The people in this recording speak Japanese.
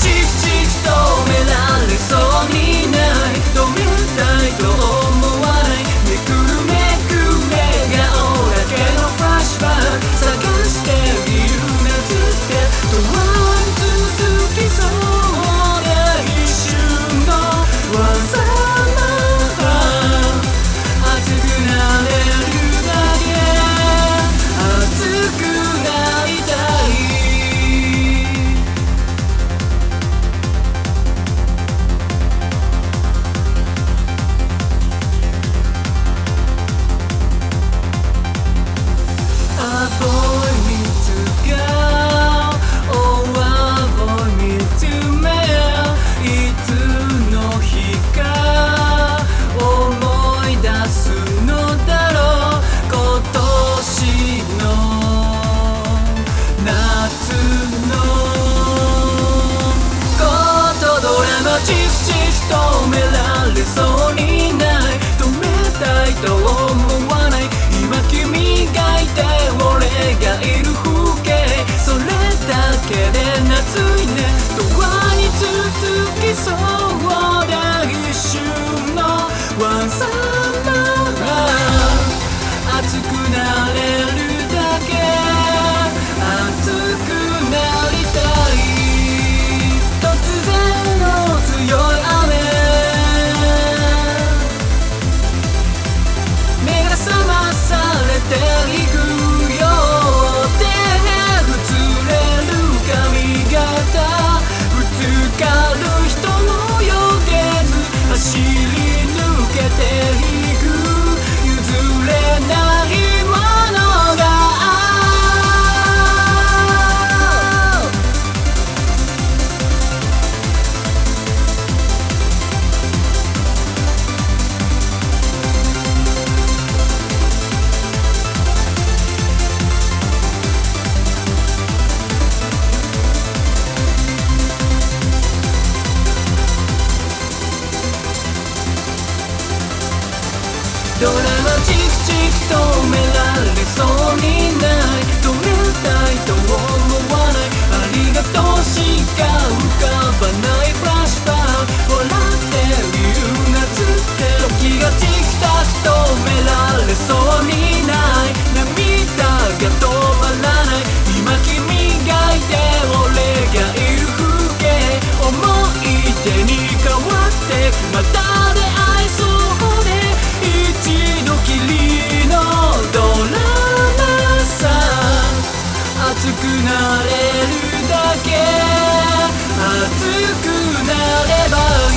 te some 熱くなれるだけ。熱くなれば